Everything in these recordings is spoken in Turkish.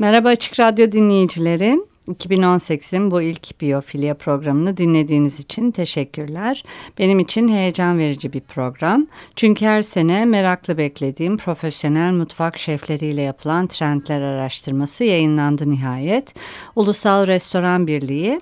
Merhaba Açık Radyo dinleyicileri. 2018'in bu ilk biyofilya programını dinlediğiniz için teşekkürler. Benim için heyecan verici bir program. Çünkü her sene meraklı beklediğim profesyonel mutfak şefleriyle yapılan trendler araştırması yayınlandı nihayet. Ulusal Restoran Birliği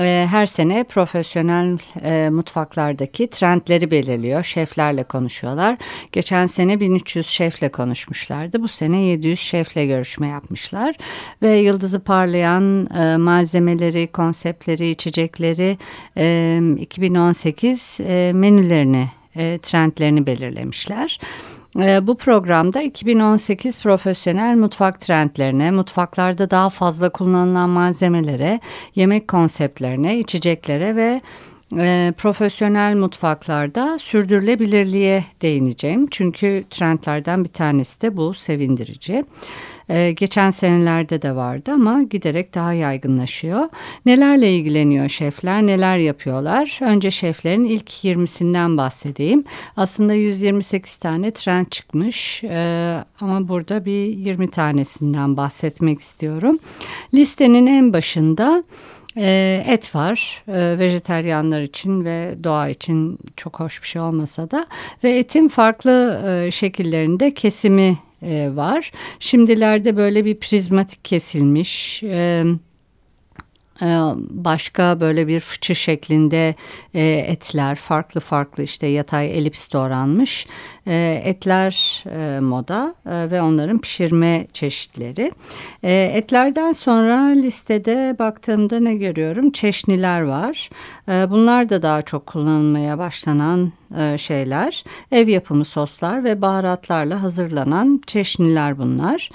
her sene profesyonel e, mutfaklardaki trendleri belirliyor. Şeflerle konuşuyorlar. Geçen sene 1300 şefle konuşmuşlardı. Bu sene 700 şefle görüşme yapmışlar. Ve yıldızı parlayan e, malzemeleri, konseptleri, içecekleri e, 2018 e, menülerini, trendlerini belirlemişler. Ee, bu programda 2018 profesyonel mutfak trendlerine, mutfaklarda daha fazla kullanılan malzemelere, yemek konseptlerine, içeceklere ve e, profesyonel mutfaklarda sürdürülebilirliğe değineceğim. Çünkü trendlerden bir tanesi de bu sevindirici. E, geçen senelerde de vardı ama giderek daha yaygınlaşıyor. Nelerle ilgileniyor şefler, neler yapıyorlar? Önce şeflerin ilk 20'sinden bahsedeyim. Aslında 128 tane trend çıkmış e, ama burada bir 20 tanesinden bahsetmek istiyorum. Listenin en başında et var e, vejeteryanlar için ve doğa için çok hoş bir şey olmasa da ve etin farklı e, şekillerinde kesimi e, var. Şimdilerde böyle bir prizmatik kesilmiş ee, başka böyle bir fıçı şeklinde e, etler farklı farklı işte yatay elips doğranmış e, etler e, moda ve onların pişirme çeşitleri. Etlerden sonra listede baktığımda ne görüyorum? Çeşniler var. Bunlar da daha çok kullanılmaya başlanan şeyler. Ev yapımı soslar ve baharatlarla hazırlanan çeşniler bunlar.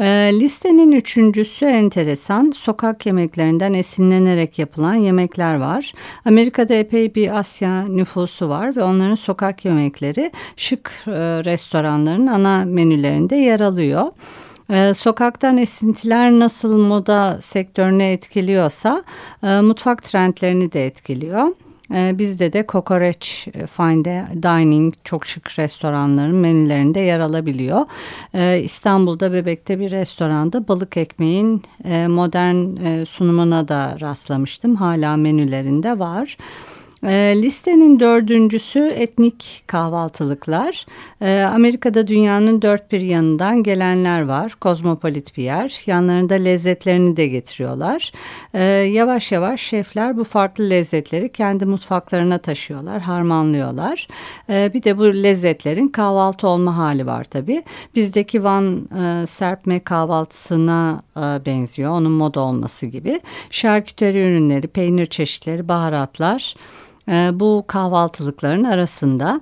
E, listenin üçüncüsü enteresan. Sokak yemeklerinden esinlenerek yapılan yemekler var. Amerika'da epey bir Asya nüfusu var ve onların sokak yemekleri şık e, restoranların ana menülerinde yer alıyor. Ee, sokaktan esintiler nasıl moda sektörünü etkiliyorsa e, mutfak trendlerini de etkiliyor. Ee, bizde de kokoreç e, fine dining çok şık restoranların menülerinde yer alabiliyor. Ee, İstanbul'da Bebek'te bir restoranda balık ekmeğin e, modern e, sunumuna da rastlamıştım. Hala menülerinde var. E, listenin dördüncüsü etnik kahvaltılıklar. E, Amerika'da dünyanın dört bir yanından gelenler var. Kozmopolit bir yer. Yanlarında lezzetlerini de getiriyorlar. E, yavaş yavaş şefler bu farklı lezzetleri kendi mutfaklarına taşıyorlar, harmanlıyorlar. Bir de bu lezzetlerin kahvaltı olma hali var tabii. Bizdeki Van e, serpme kahvaltısına e, benziyor. Onun moda olması gibi. Şarküteri ürünleri, peynir çeşitleri, baharatlar bu kahvaltılıkların arasında.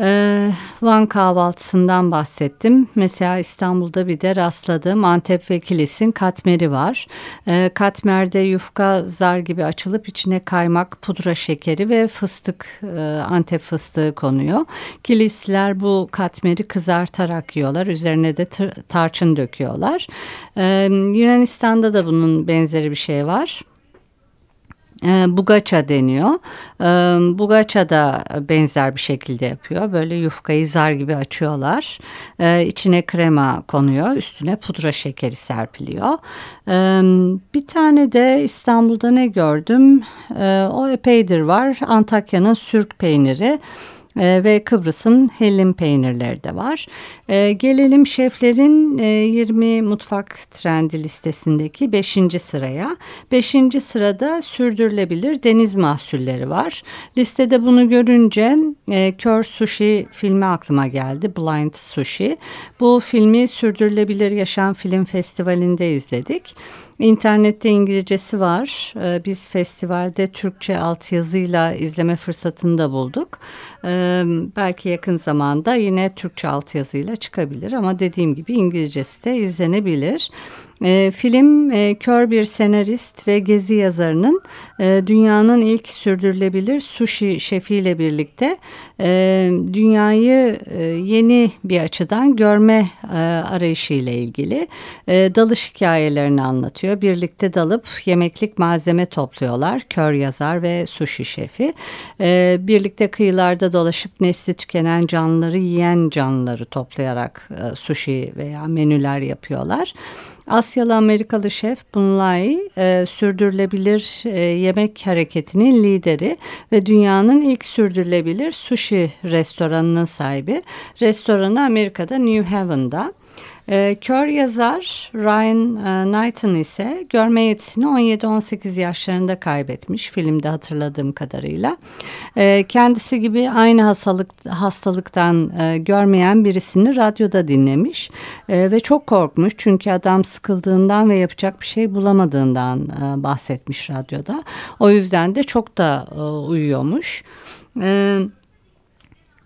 Ee, Van kahvaltısından bahsettim. Mesela İstanbul'da bir de rastladığım Antep ve Kilis'in katmeri var. Ee, katmerde yufka zar gibi açılıp içine kaymak, pudra şekeri ve fıstık, e, Antep fıstığı konuyor. Kilisler bu katmeri kızartarak yiyorlar. Üzerine de tarçın döküyorlar. Ee, Yunanistan'da da bunun benzeri bir şey var e, bugaça deniyor. E, bugaça da benzer bir şekilde yapıyor. Böyle yufkayı zar gibi açıyorlar. E, içine krema konuyor. Üstüne pudra şekeri serpiliyor. E, bir tane de İstanbul'da ne gördüm? E, o epeydir var. Antakya'nın sürk peyniri. E, ve Kıbrıs'ın hellim peynirleri de var. E, gelelim şeflerin e, 20 mutfak trendi listesindeki 5. sıraya. 5. sırada sürdürülebilir deniz mahsulleri var. Listede bunu görünce e, Kör Sushi filmi aklıma geldi. Blind Sushi. Bu filmi Sürdürülebilir Yaşam Film Festivali'nde izledik. İnternette İngilizcesi var. Ee, biz festivalde Türkçe altyazıyla izleme fırsatını da bulduk. Ee, belki yakın zamanda yine Türkçe altyazıyla çıkabilir ama dediğim gibi İngilizcesi de izlenebilir. E, film e, kör bir senarist ve gezi yazarının e, dünyanın ilk sürdürülebilir sushi şefiyle birlikte e, dünyayı e, yeni bir açıdan görme e, arayışıyla ilgili e, dalış hikayelerini anlatıyor. Birlikte dalıp yemeklik malzeme topluyorlar. Kör yazar ve sushi şefi. E, birlikte kıyılarda dolaşıp nesli tükenen canlıları yiyen canlıları toplayarak e, sushi veya menüler yapıyorlar. Asyalı Amerikalı şef Bunlai e, sürdürülebilir e, yemek hareketinin lideri ve dünyanın ilk sürdürülebilir sushi restoranının sahibi. Restoranı Amerika'da New Haven'da. E, kör yazar Ryan e, Knighton ise görme yetisini 17-18 yaşlarında kaybetmiş filmde hatırladığım kadarıyla. E, kendisi gibi aynı hastalık hastalıktan e, görmeyen birisini radyoda dinlemiş e, ve çok korkmuş çünkü adam sıkıldığından ve yapacak bir şey bulamadığından e, bahsetmiş radyoda. O yüzden de çok da e, uyuyormuş. Evet.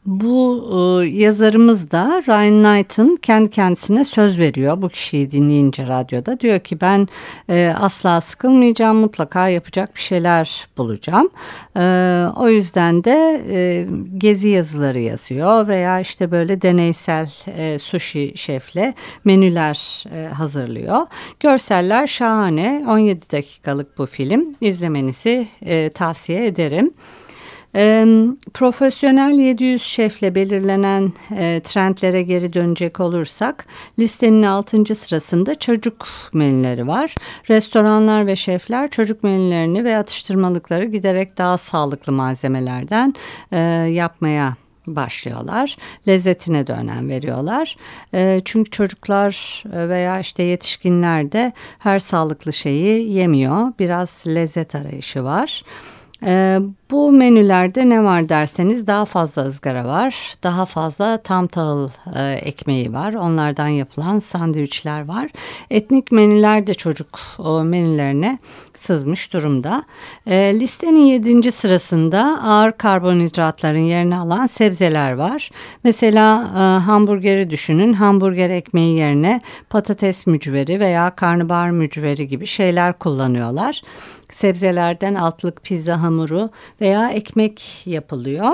Bu e, yazarımız da Ryan Knight'ın kendi kendisine söz veriyor bu kişiyi dinleyince radyoda. Diyor ki ben e, asla sıkılmayacağım mutlaka yapacak bir şeyler bulacağım. E, o yüzden de e, gezi yazıları yazıyor veya işte böyle deneysel e, sushi şefle menüler e, hazırlıyor. Görseller şahane 17 dakikalık bu film izlemenizi e, tavsiye ederim. E, profesyonel 700 şefle belirlenen e, trendlere geri dönecek olursak listenin 6. sırasında çocuk menüleri var. Restoranlar ve şefler çocuk menülerini ve atıştırmalıkları giderek daha sağlıklı malzemelerden e, yapmaya başlıyorlar. Lezzetine de önem veriyorlar. E, çünkü çocuklar veya işte yetişkinler de her sağlıklı şeyi yemiyor. Biraz lezzet arayışı var. E, bu menülerde ne var derseniz daha fazla ızgara var, daha fazla tam tahıl e, ekmeği var, onlardan yapılan sandviçler var. Etnik menüler de çocuk o menülerine sızmış durumda. E, listenin yedinci sırasında ağır karbonhidratların yerini alan sebzeler var. Mesela e, hamburgeri düşünün, hamburger ekmeği yerine patates mücveri veya karnabahar mücveri gibi şeyler kullanıyorlar sebzelerden altlık pizza hamuru veya ekmek yapılıyor.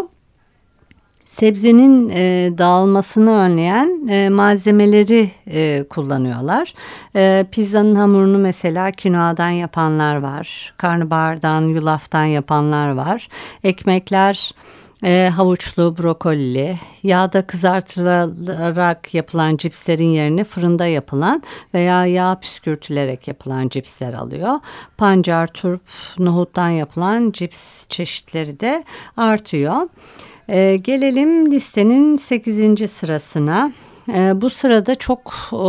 Sebzenin e, dağılmasını önleyen e, malzemeleri e, kullanıyorlar. E, pizzanın hamurunu mesela kinoadan yapanlar var. Karnabahardan, yulaftan yapanlar var. Ekmekler e, havuçlu, brokolli, yağda kızartılarak yapılan cipslerin yerine fırında yapılan veya yağ püskürtülerek yapılan cipsler alıyor. Pancar, turp, nohuttan yapılan cips çeşitleri de artıyor. E, gelelim listenin 8. sırasına. E, bu sırada çok e,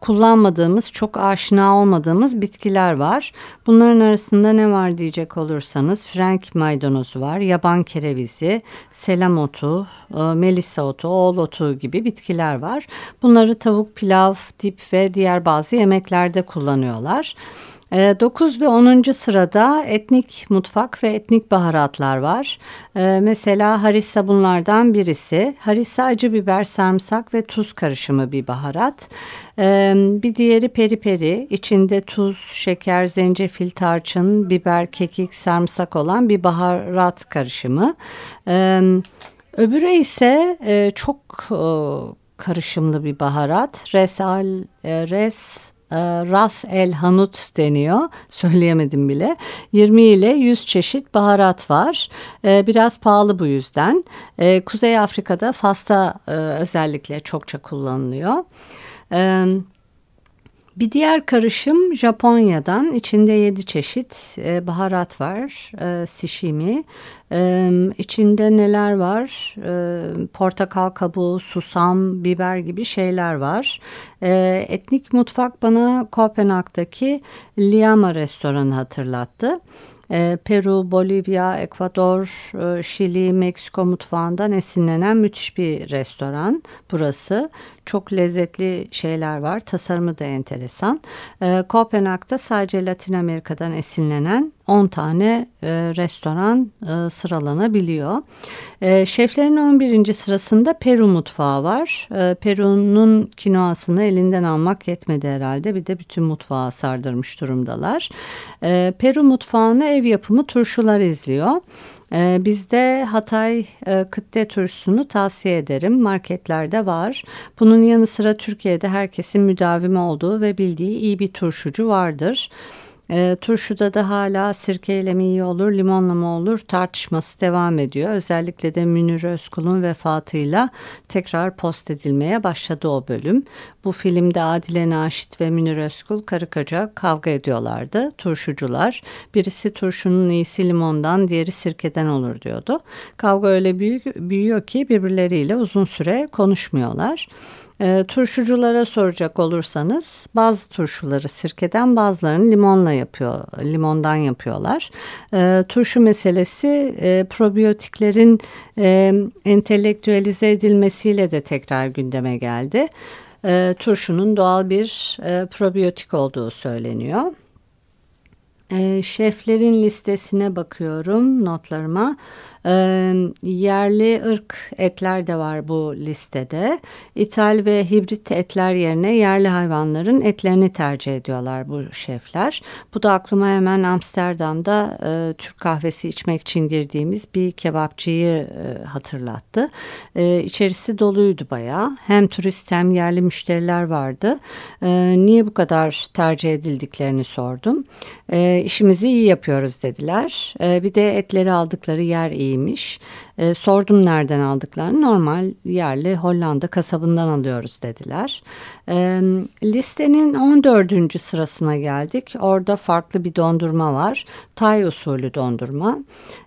kullanmadığımız, çok aşina olmadığımız bitkiler var. Bunların arasında ne var diyecek olursanız Frank maydanozu var, yaban kerevizi, selam otu, e, melisa otu, oğul otu gibi bitkiler var. Bunları tavuk, pilav, dip ve diğer bazı yemeklerde kullanıyorlar. 9 ee, ve 10. sırada etnik mutfak ve etnik baharatlar var. Ee, mesela harissa bunlardan birisi. Harissa acı biber, sarımsak ve tuz karışımı bir baharat. Ee, bir diğeri peri peri. İçinde tuz, şeker, zencefil, tarçın, biber, kekik, sarımsak olan bir baharat karışımı. Öbürü ise e, çok e, karışımlı bir baharat. Resal, e, res ee, Ras el Hanut deniyor. Söyleyemedim bile. 20 ile 100 çeşit baharat var. Ee, biraz pahalı bu yüzden. Ee, Kuzey Afrika'da Fas'ta e, özellikle çokça kullanılıyor. Bir diğer karışım Japonya'dan içinde yedi çeşit e, baharat var. E, sashimi. E, içinde neler var? E, portakal kabuğu, susam, biber gibi şeyler var. E, etnik mutfak bana Kopenhag'daki Liama restoranı hatırlattı. Peru, Bolivya, Ekvador, Şili, Meksiko mutfağından esinlenen müthiş bir restoran burası. Çok lezzetli şeyler var. Tasarımı da enteresan. E, Kopenhag'da sadece Latin Amerika'dan esinlenen 10 tane e, restoran e, sıralanabiliyor. E, şeflerin 11. sırasında Peru mutfağı var. E, Peru'nun kinoasını elinden almak yetmedi herhalde. Bir de bütün mutfağı sardırmış durumdalar. E, Peru mutfağını ev yapımı turşular izliyor. Ee, bizde Hatay e, kıtte turşusunu tavsiye ederim. Marketlerde var. Bunun yanı sıra Türkiye'de herkesin müdavimi olduğu ve bildiği iyi bir turşucu vardır. E, turşuda da hala sirkeyle mi iyi olur, limonla mı olur tartışması devam ediyor. Özellikle de Münir Özkul'un vefatıyla tekrar post edilmeye başladı o bölüm. Bu filmde Adile Naşit ve Münir Özkul karı koca kavga ediyorlardı. Turşucular. Birisi turşunun iyisi limondan, diğeri sirkeden olur diyordu. Kavga öyle büyük, büyüyor ki birbirleriyle uzun süre konuşmuyorlar. E, turşuculara soracak olursanız bazı turşuları sirkeden bazılarını limonla yapıyor, limondan yapıyorlar. E, turşu meselesi e, probiyotiklerin e, entelektüelize edilmesiyle de tekrar gündeme geldi. E, turşunun doğal bir e, probiyotik olduğu söyleniyor. E, şeflerin listesine bakıyorum notlarıma. E, yerli ırk etler de var bu listede. İthal ve hibrit etler yerine yerli hayvanların etlerini tercih ediyorlar bu şefler. Bu da aklıma hemen Amsterdam'da e, Türk kahvesi içmek için girdiğimiz bir kebapçıyı e, hatırlattı. E, içerisi doluydu bayağı. Hem turist hem yerli müşteriler vardı. E, niye bu kadar tercih edildiklerini sordum. E, işimizi iyi yapıyoruz dediler. E, bir de etleri aldıkları yer iyiymiş. E, sordum nereden aldıklarını. Normal yerli Hollanda kasabından alıyoruz dediler. E, listenin 14. sırasına geldik. Orada farklı bir dondurma var. Tay usulü dondurma.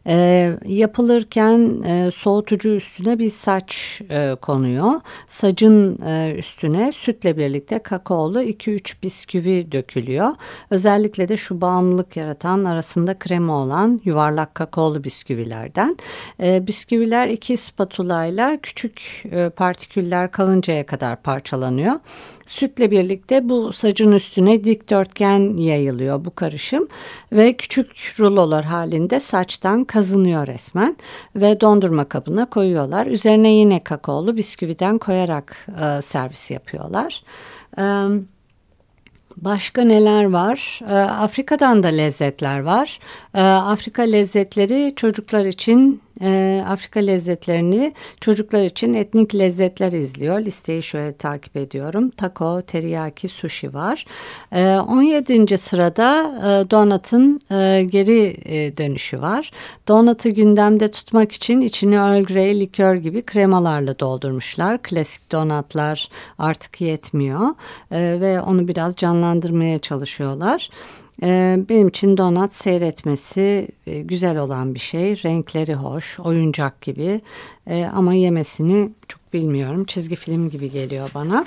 E, yapılırken e, soğutucu üstüne bir saç e, konuyor. Sacın e, üstüne sütle birlikte kakaolu 2-3 bisküvi dökülüyor. Özellikle de şu bağımlılık yaratan arasında krema olan yuvarlak kakaolu bisküvilerden. E, bisküviler iki spatulayla küçük e, partiküller kalıncaya kadar parçalanıyor. Sütle birlikte bu sacın üstüne dikdörtgen yayılıyor bu karışım ve küçük rulolar halinde saçtan kazınıyor resmen ve dondurma kabına koyuyorlar. Üzerine yine kakaolu bisküviden koyarak e, servis yapıyorlar. Evet. Başka neler var? Ee, Afrika'dan da lezzetler var. Ee, Afrika lezzetleri çocuklar için e, Afrika lezzetlerini çocuklar için etnik lezzetler izliyor. Listeyi şöyle takip ediyorum. Taco, teriyaki, sushi var. E, ee, 17. sırada e, donut'ın e, geri e, dönüşü var. Donut'ı gündemde tutmak için içini Earl Grey likör gibi kremalarla doldurmuşlar. Klasik donatlar artık yetmiyor e, ve onu biraz canlandırmaya çalışıyorlar. Ee, benim için donat seyretmesi e, güzel olan bir şey. Renkleri hoş, oyuncak gibi ee, ama yemesini çok bilmiyorum. Çizgi film gibi geliyor bana.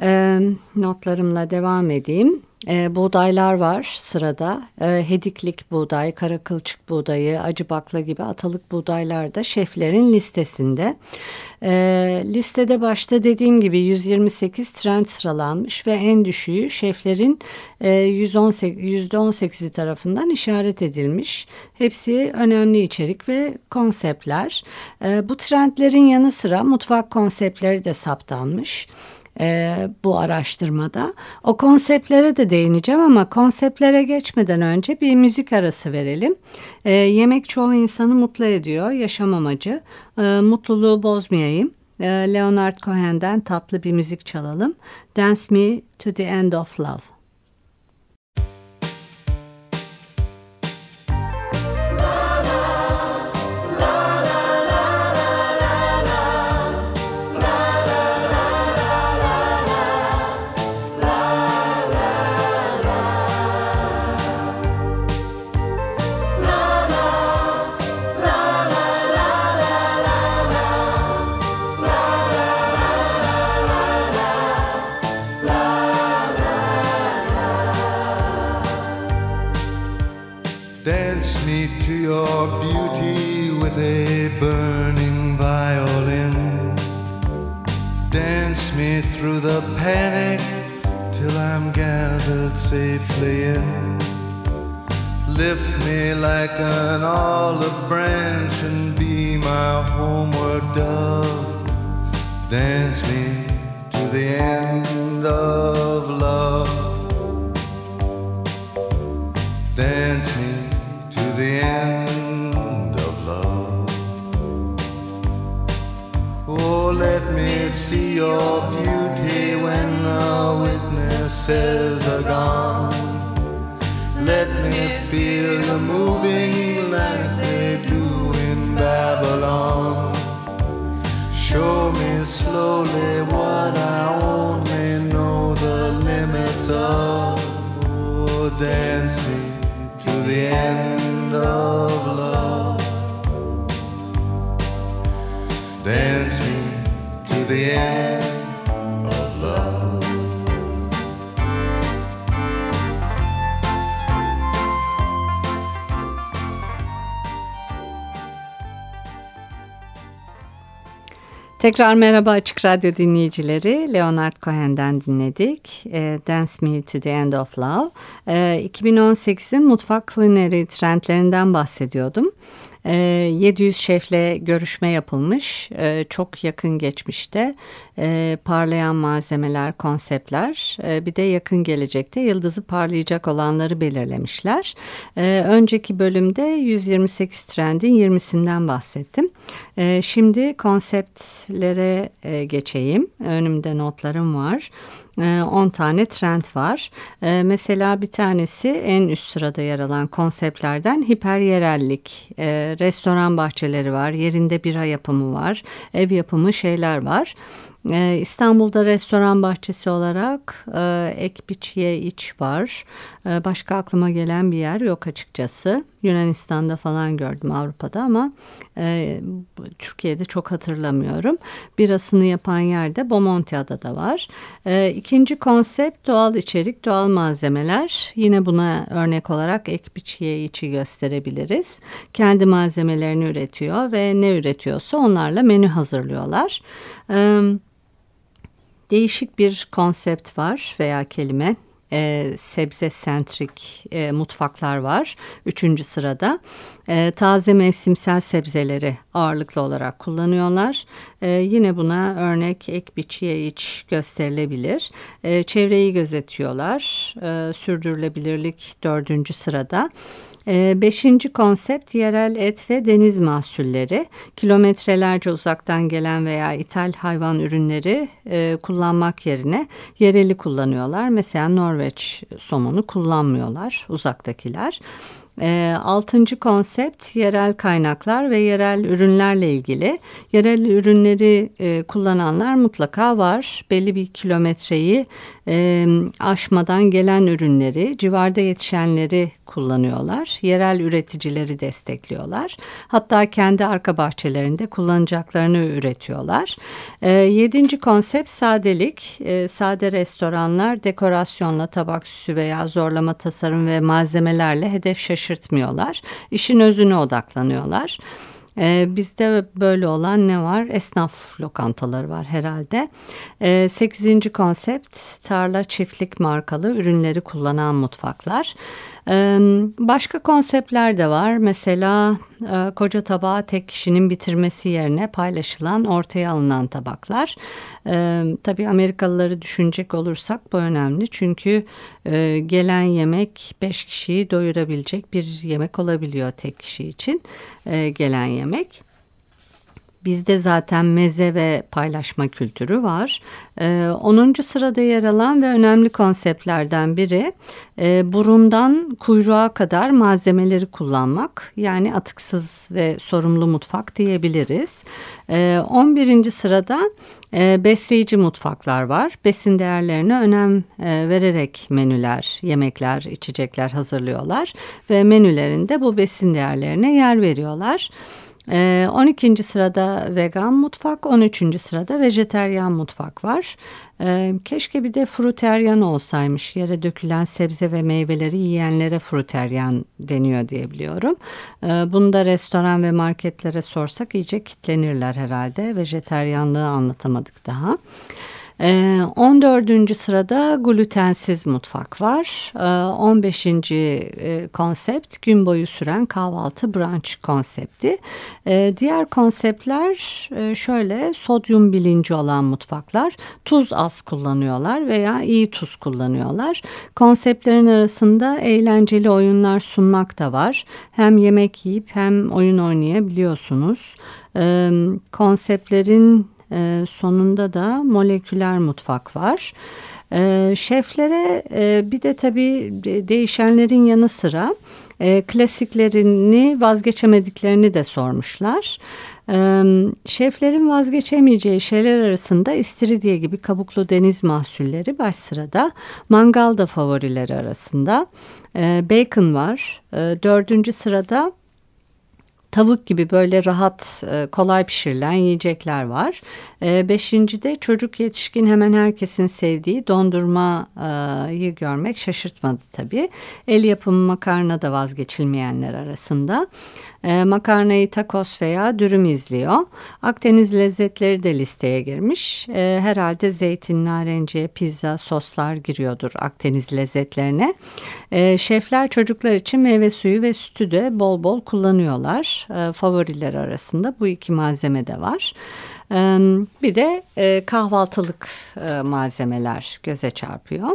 Ee, notlarımla devam edeyim. E, buğdaylar var sırada. E, hediklik buğday, kara kılçık buğdayı, acı bakla gibi atalık buğdaylar da şeflerin listesinde. E, listede başta dediğim gibi 128 trend sıralanmış ve en düşüğü şeflerin e, %18'i tarafından işaret edilmiş. Hepsi önemli içerik ve konseptler. E, bu trendlerin yanı sıra mutfak konseptleri de saptanmış e, bu araştırmada. O konseptlere de değineceğim ama konseptlere geçmeden önce bir müzik arası verelim. E, yemek çoğu insanı mutlu ediyor, yaşam amacı. E, mutluluğu bozmayayım. E, Leonard Cohen'den tatlı bir müzik çalalım. Dance Me to the End of Love. Dance me to the end of love. Dance me to the end of love. Oh, let me see your beauty when the witnesses are Oh, dance me to the end of love. Dance me to the end. Tekrar merhaba Açık Radyo dinleyicileri. Leonard Cohen'den dinledik. E, Dance Me to the End of Love. E, 2018'in mutfak culinary trendlerinden bahsediyordum. 700 ee, şefle görüşme yapılmış. Ee, çok yakın geçmişte ee, parlayan malzemeler, konseptler bir de yakın gelecekte yıldızı parlayacak olanları belirlemişler. Önceki bölümde 128 trendin 20'sinden bahsettim. Şimdi konseptlere e, geçeyim. Önümde notlarım var. 10 ee, tane trend var. Ee, mesela bir tanesi en üst sırada yer alan konseptlerden hiperyerellik. Ee, restoran bahçeleri var, yerinde bira yapımı var, ev yapımı şeyler var. İstanbul'da restoran bahçesi olarak e, ek biçiye iç var. Başka aklıma gelen bir yer yok açıkçası. Yunanistan'da falan gördüm Avrupa'da ama e, Türkiye'de çok hatırlamıyorum. Birasını yapan yerde Bomontia'da da var. E, ikinci konsept doğal içerik, doğal malzemeler. Yine buna örnek olarak ek biçiye içi gösterebiliriz. Kendi malzemelerini üretiyor ve ne üretiyorsa onlarla menü hazırlıyorlar. Evet değişik bir konsept var veya kelime e, sebze sentrik e, mutfaklar var. Üçüncü sırada e, taze mevsimsel sebzeleri ağırlıklı olarak kullanıyorlar. E, yine buna örnek ek biçiye iç gösterilebilir. E, çevreyi gözetiyorlar. E, sürdürülebilirlik dördüncü sırada. Ee, beşinci konsept yerel et ve deniz mahsulleri. Kilometrelerce uzaktan gelen veya ithal hayvan ürünleri e, kullanmak yerine yereli kullanıyorlar. Mesela Norveç somonu kullanmıyorlar uzaktakiler. E, altıncı konsept yerel kaynaklar ve yerel ürünlerle ilgili. Yerel ürünleri e, kullananlar mutlaka var. Belli bir kilometreyi e, aşmadan gelen ürünleri, civarda yetişenleri kullanıyorlar. Yerel üreticileri destekliyorlar. Hatta kendi arka bahçelerinde kullanacaklarını üretiyorlar. E, yedinci konsept sadelik. E, sade restoranlar dekorasyonla tabak süsü veya zorlama tasarım ve malzemelerle hedef şaşırtmıyorlar. İşin özüne odaklanıyorlar. E, bizde böyle olan ne var? Esnaf lokantaları var herhalde. E, sekizinci konsept tarla çiftlik markalı ürünleri kullanan mutfaklar. Başka konseptler de var. Mesela e, koca tabağı tek kişinin bitirmesi yerine paylaşılan ortaya alınan tabaklar. Tabii Amerikalıları düşünecek olursak bu önemli. Çünkü e, gelen yemek beş kişiyi doyurabilecek bir yemek olabiliyor tek kişi için e, gelen yemek. Bizde zaten meze ve paylaşma kültürü var. Ee, 10. sırada yer alan ve önemli konseptlerden biri e, burundan kuyruğa kadar malzemeleri kullanmak. Yani atıksız ve sorumlu mutfak diyebiliriz. Ee, 11. sırada e, besleyici mutfaklar var. Besin değerlerine önem e, vererek menüler, yemekler, içecekler hazırlıyorlar. Ve menülerinde bu besin değerlerine yer veriyorlar. 12. Ee, sırada vegan mutfak, 13. sırada vejeteryan mutfak var. Ee, keşke bir de fruteryan olsaymış. Yere dökülen sebze ve meyveleri yiyenlere fruteryan deniyor diye biliyorum. Ee, bunu da restoran ve marketlere sorsak iyice kitlenirler herhalde. Vejeteryanlığı anlatamadık daha. 14. sırada glutensiz mutfak var. 15. konsept gün boyu süren kahvaltı brunch konsepti. Diğer konseptler şöyle sodyum bilinci olan mutfaklar tuz az kullanıyorlar veya iyi tuz kullanıyorlar. Konseptlerin arasında eğlenceli oyunlar sunmak da var. Hem yemek yiyip hem oyun oynayabiliyorsunuz. Konseptlerin e, sonunda da moleküler mutfak var. E, şeflere e, bir de tabii değişenlerin yanı sıra e, klasiklerini vazgeçemediklerini de sormuşlar. E, şeflerin vazgeçemeyeceği şeyler arasında istiridye gibi kabuklu deniz mahsulleri baş sırada. Mangal da favorileri arasında. Bacon var. Dördüncü sırada tavuk gibi böyle rahat e, kolay pişirilen yiyecekler var. E, beşinci de çocuk yetişkin hemen herkesin sevdiği dondurmayı görmek şaşırtmadı tabii. El yapımı makarna da vazgeçilmeyenler arasında. E, makarnayı tacos veya dürüm izliyor. Akdeniz lezzetleri de listeye girmiş. Herhalde zeytin, narenciye, pizza, soslar giriyordur Akdeniz lezzetlerine. Şefler çocuklar için meyve suyu ve sütü de bol bol kullanıyorlar e, favoriler arasında bu iki malzeme de var. E, bir de e, kahvaltılık malzemeler göze çarpıyor.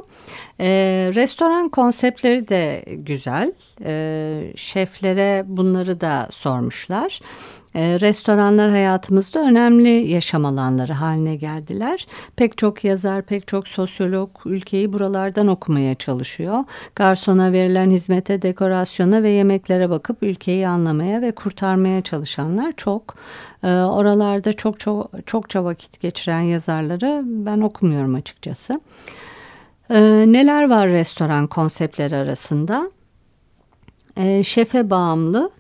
Restoran konseptleri de güzel. Şeflere bunları da sormuşlar. E, restoranlar hayatımızda önemli yaşam alanları haline geldiler. Pek çok yazar, pek çok sosyolog ülkeyi buralardan okumaya çalışıyor. Garsona verilen hizmete, dekorasyona ve yemeklere bakıp ülkeyi anlamaya ve kurtarmaya çalışanlar çok. E, oralarda çok çok çokça vakit geçiren yazarları ben okumuyorum açıkçası. E, neler var restoran konseptleri arasında? Şefe bağımlı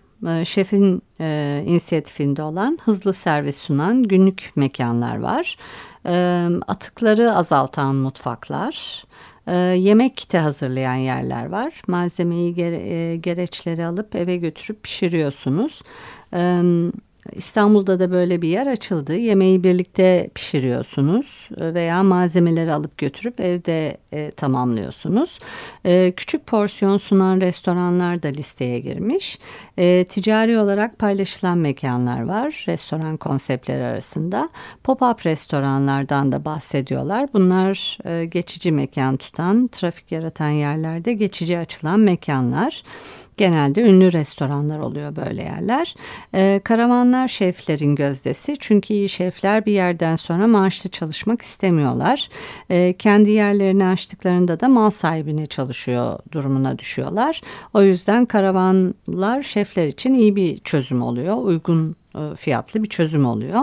şefin e, inisiyatifinde olan hızlı servis sunan günlük mekanlar var. E, atıkları azaltan mutfaklar, e, yemek de hazırlayan yerler var. Malzemeyi gere, e, gereçleri alıp eve götürüp pişiriyorsunuz. E, İstanbul'da da böyle bir yer açıldı. Yemeği birlikte pişiriyorsunuz veya malzemeleri alıp götürüp evde e, tamamlıyorsunuz. E, küçük porsiyon sunan restoranlar da listeye girmiş. E, ticari olarak paylaşılan mekanlar var restoran konseptleri arasında. Pop-up restoranlardan da bahsediyorlar. Bunlar e, geçici mekan tutan, trafik yaratan yerlerde geçici açılan mekanlar. Genelde ünlü restoranlar oluyor böyle yerler. E, karavanlar şeflerin gözdesi. Çünkü iyi şefler bir yerden sonra maaşlı çalışmak istemiyorlar. E, kendi yerlerini açtıklarında da mal sahibine çalışıyor durumuna düşüyorlar. O yüzden karavanlar şefler için iyi bir çözüm oluyor. Uygun fiyatlı bir çözüm oluyor.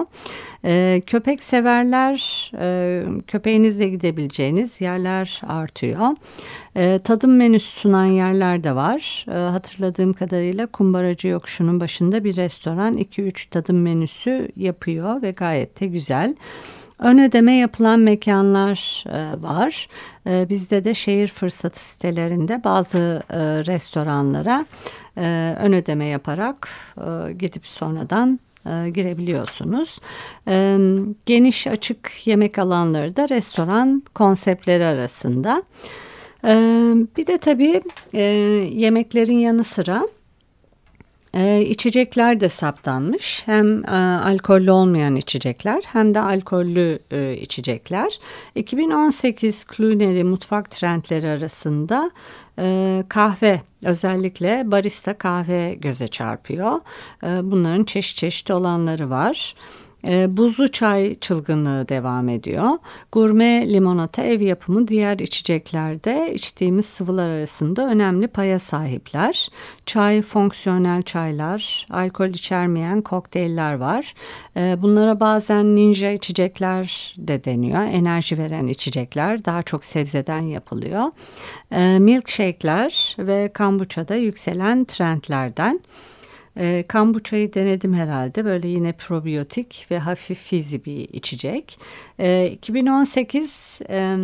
E, köpek severler e, köpeğinizle gidebileceğiniz yerler artıyor. E, tadım menüsü sunan yerler de var. E, hatırladığım kadarıyla Kumbaracı Yokuşu'nun başında bir restoran 2-3 tadım menüsü yapıyor ve gayet de güzel. Ön ödeme yapılan mekanlar e, var. E, bizde de şehir fırsatı sitelerinde bazı e, restoranlara e, ön ödeme yaparak e, gidip sonradan e, girebiliyorsunuz. E, geniş açık yemek alanları da restoran konseptleri arasında. E, bir de tabii e, yemeklerin yanı sıra e, içecekler de saptanmış. Hem e, alkollü olmayan içecekler hem de alkollü e, içecekler. 2018 Cluneri mutfak trendleri arasında e, kahve özellikle barista kahve göze çarpıyor. E, bunların çeşit çeşit olanları var. E, buzlu çay çılgınlığı devam ediyor. Gurme limonata ev yapımı diğer içeceklerde içtiğimiz sıvılar arasında önemli paya sahipler. Çay, fonksiyonel çaylar, alkol içermeyen kokteyller var. E, bunlara bazen ninja içecekler de deniyor. Enerji veren içecekler daha çok sebzeden yapılıyor. E, milkshake'ler ve kombucha da yükselen trendlerden. E, kombuçayı denedim herhalde. Böyle yine probiyotik ve hafif fizi bir içecek. E, 2018 e,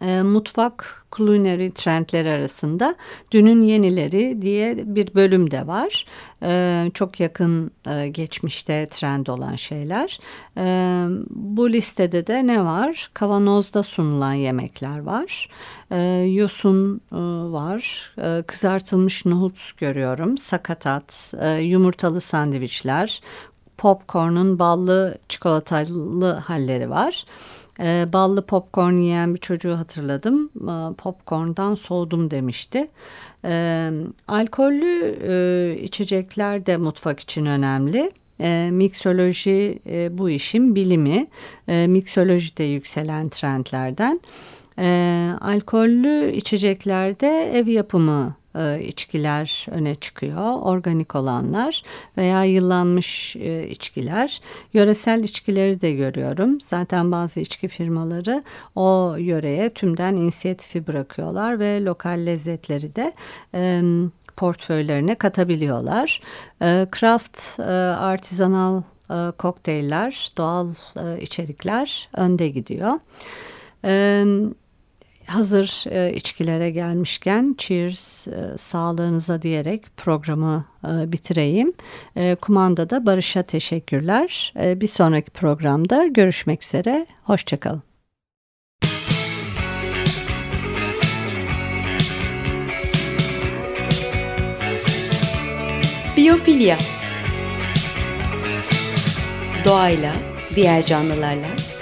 e, mutfak culinary trendleri arasında dünün yenileri diye bir bölüm de var. E, çok yakın e, geçmişte trend olan şeyler. E, bu listede de ne var? Kavanozda sunulan yemekler var. E, yosun e, var. E, kızartılmış nohut görüyorum. Sakatat, e, yumurtalı sandviçler, popcorn'un ballı çikolatalı halleri var. E, ballı popcorn yiyen bir çocuğu hatırladım. E, popcorn'dan soğudum demişti. E, alkollü e, içecekler de mutfak için önemli. E, miksoloji e, bu işin bilimi. E, miksoloji de yükselen trendlerden. E, alkollü içeceklerde ev yapımı içkiler öne çıkıyor. Organik olanlar veya yıllanmış e, içkiler. Yöresel içkileri de görüyorum. Zaten bazı içki firmaları o yöreye tümden inisiyatifi bırakıyorlar ve lokal lezzetleri de e, portföylerine katabiliyorlar. E, craft, e, artizanal e, kokteyller, doğal e, içerikler önde gidiyor. Hazır e, içkilere gelmişken cheers e, sağlığınıza diyerek programı e, bitireyim. E, kumandada Barış'a teşekkürler. E, bir sonraki programda görüşmek üzere. Hoşçakalın. Biyofilya Doğayla, diğer canlılarla